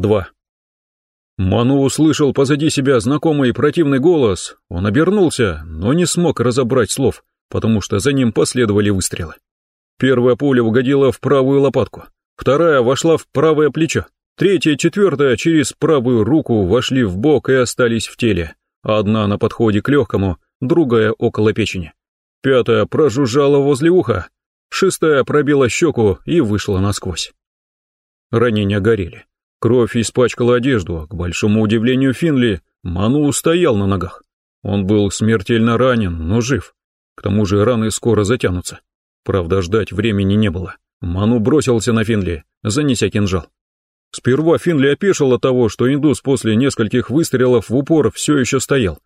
2. Ману услышал позади себя знакомый противный голос. Он обернулся, но не смог разобрать слов, потому что за ним последовали выстрелы. Первая пуля угодила в правую лопатку, вторая вошла в правое плечо, третья и четвертая через правую руку вошли в бок и остались в теле, одна на подходе к легкому, другая около печени. Пятая прожужжала возле уха, шестая пробила щеку и вышла насквозь. Ранения горели. Кровь испачкала одежду, к большому удивлению Финли, Ману стоял на ногах. Он был смертельно ранен, но жив. К тому же раны скоро затянутся. Правда, ждать времени не было. Ману бросился на Финли, занеся кинжал. Сперва Финли опешил от того, что индус после нескольких выстрелов в упор все еще стоял.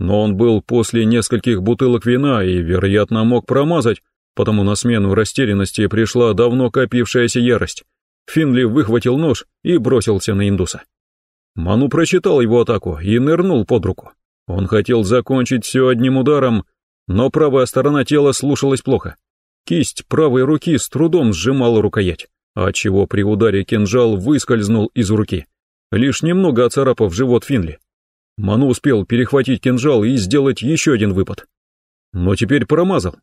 Но он был после нескольких бутылок вина и, вероятно, мог промазать, потому на смену растерянности пришла давно копившаяся ярость. Финли выхватил нож и бросился на индуса. Ману прочитал его атаку и нырнул под руку. Он хотел закончить все одним ударом, но правая сторона тела слушалась плохо. Кисть правой руки с трудом сжимала рукоять, отчего при ударе кинжал выскользнул из руки, лишь немного оцарапав живот Финли. Ману успел перехватить кинжал и сделать еще один выпад. Но теперь промазал.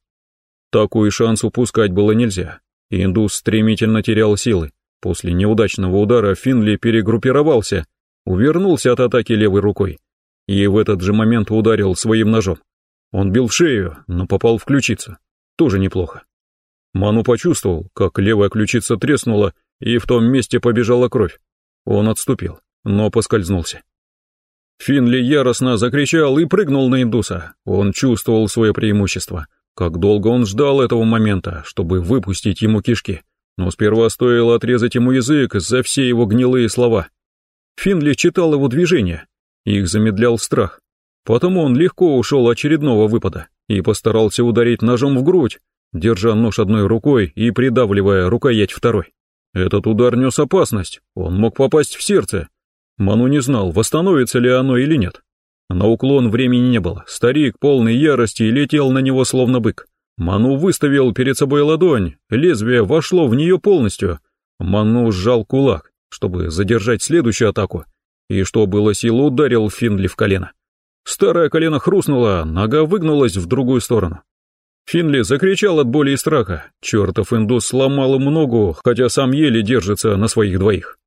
Такой шанс упускать было нельзя. Индус стремительно терял силы. После неудачного удара Финли перегруппировался, увернулся от атаки левой рукой и в этот же момент ударил своим ножом. Он бил в шею, но попал в ключицу. Тоже неплохо. Ману почувствовал, как левая ключица треснула, и в том месте побежала кровь. Он отступил, но поскользнулся. Финли яростно закричал и прыгнул на индуса. Он чувствовал свое преимущество. Как долго он ждал этого момента, чтобы выпустить ему кишки. Но сперва стоило отрезать ему язык за все его гнилые слова. Финли читал его движения. Их замедлял страх. Потому он легко ушел очередного выпада и постарался ударить ножом в грудь, держа нож одной рукой и придавливая рукоять второй. Этот удар нес опасность, он мог попасть в сердце. Ману не знал, восстановится ли оно или нет. На уклон времени не было, старик, полный ярости, летел на него словно бык. Ману выставил перед собой ладонь, лезвие вошло в нее полностью. Ману сжал кулак, чтобы задержать следующую атаку, и что было сил ударил Финли в колено. Старое колено хрустнуло, нога выгнулась в другую сторону. Финли закричал от боли и страха. Чертов индус сломал ему ногу, хотя сам еле держится на своих двоих.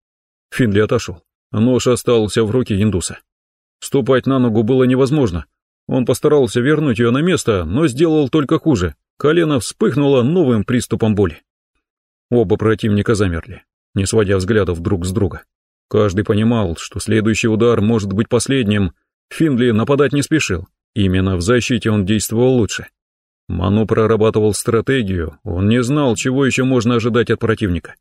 Финли отошел. Нож остался в руке индуса. Ступать на ногу было невозможно. Он постарался вернуть ее на место, но сделал только хуже. Колено вспыхнуло новым приступом боли. Оба противника замерли, не сводя взглядов друг с друга. Каждый понимал, что следующий удар может быть последним. Финли нападать не спешил. Именно в защите он действовал лучше. Ману прорабатывал стратегию, он не знал, чего еще можно ожидать от противника.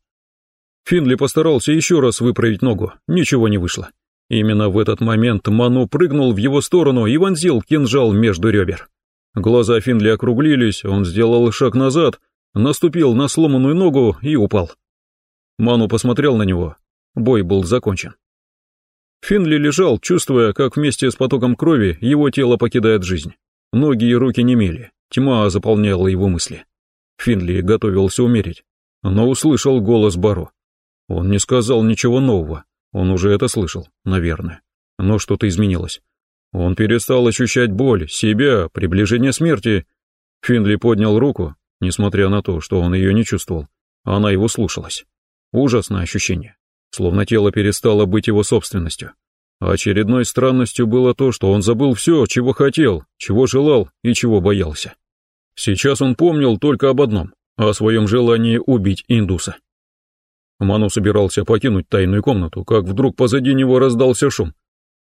Финли постарался еще раз выправить ногу, ничего не вышло. Именно в этот момент Ману прыгнул в его сторону и вонзил кинжал между ребер. Глаза Финли округлились, он сделал шаг назад, наступил на сломанную ногу и упал. Ману посмотрел на него. Бой был закончен. Финли лежал, чувствуя, как вместе с потоком крови его тело покидает жизнь. Ноги и руки немели, тьма заполняла его мысли. Финли готовился умереть, но услышал голос Баро. Он не сказал ничего нового, он уже это слышал, наверное. Но что-то изменилось. Он перестал ощущать боль, себя, приближение смерти. Финли поднял руку, несмотря на то, что он ее не чувствовал. Она его слушалась. Ужасное ощущение, словно тело перестало быть его собственностью. Очередной странностью было то, что он забыл все, чего хотел, чего желал и чего боялся. Сейчас он помнил только об одном — о своем желании убить индуса. Ману собирался покинуть тайную комнату, как вдруг позади него раздался шум.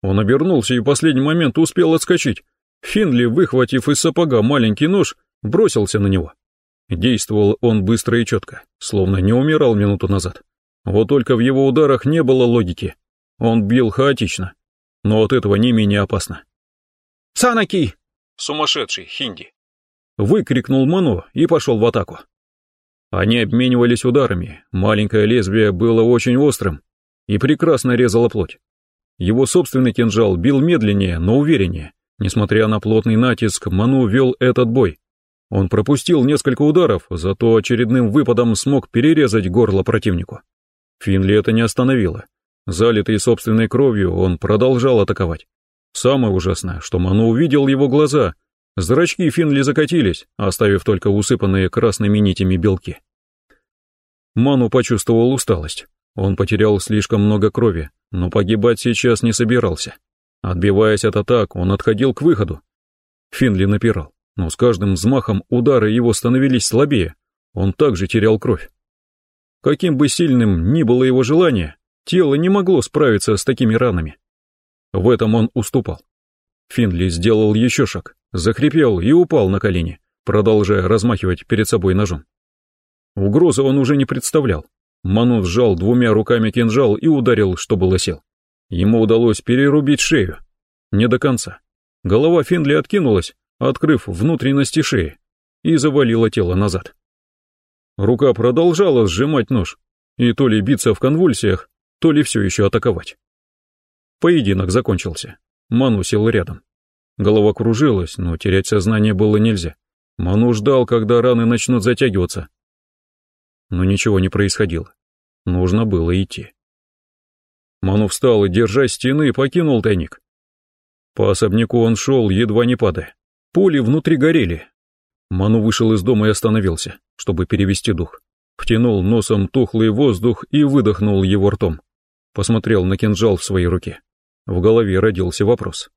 Он обернулся и в последний момент успел отскочить. Финли, выхватив из сапога маленький нож, бросился на него. Действовал он быстро и четко, словно не умирал минуту назад. Вот только в его ударах не было логики. Он бил хаотично, но от этого не менее опасно. «Санаки!» Сумасшедший, хинди. Выкрикнул Мано и пошел в атаку. Они обменивались ударами, маленькое лезвие было очень острым и прекрасно резало плоть. Его собственный кинжал бил медленнее, но увереннее. Несмотря на плотный натиск, Ману вел этот бой. Он пропустил несколько ударов, зато очередным выпадом смог перерезать горло противнику. Финли это не остановило. Залитый собственной кровью, он продолжал атаковать. Самое ужасное, что Ману увидел его глаза. Зрачки Финли закатились, оставив только усыпанные красными нитями белки. Ману почувствовал усталость. Он потерял слишком много крови, но погибать сейчас не собирался. Отбиваясь от атак, он отходил к выходу. Финли напирал, но с каждым взмахом удары его становились слабее. Он также терял кровь. Каким бы сильным ни было его желание, тело не могло справиться с такими ранами. В этом он уступал. Финли сделал еще шаг, захрипел и упал на колени, продолжая размахивать перед собой ножом. Угрозы он уже не представлял. Ману сжал двумя руками кинжал и ударил, что было сел. Ему удалось перерубить шею. Не до конца. Голова Финли откинулась, открыв внутренности шеи, и завалила тело назад. Рука продолжала сжимать нож, и то ли биться в конвульсиях, то ли все еще атаковать. Поединок закончился. Ману сел рядом. Голова кружилась, но терять сознание было нельзя. Ману ждал, когда раны начнут затягиваться. Но ничего не происходило. Нужно было идти. Ману встал и, держась стены, покинул тайник. По особняку он шел, едва не падая. Пули внутри горели. Ману вышел из дома и остановился, чтобы перевести дух. Втянул носом тухлый воздух и выдохнул его ртом. Посмотрел на кинжал в своей руке. В голове родился вопрос.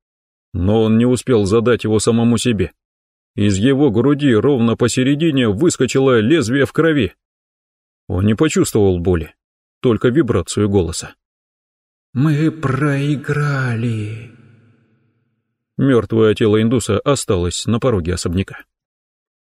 Но он не успел задать его самому себе. Из его груди ровно посередине выскочило лезвие в крови. Он не почувствовал боли, только вибрацию голоса. «Мы проиграли». Мертвое тело индуса осталось на пороге особняка.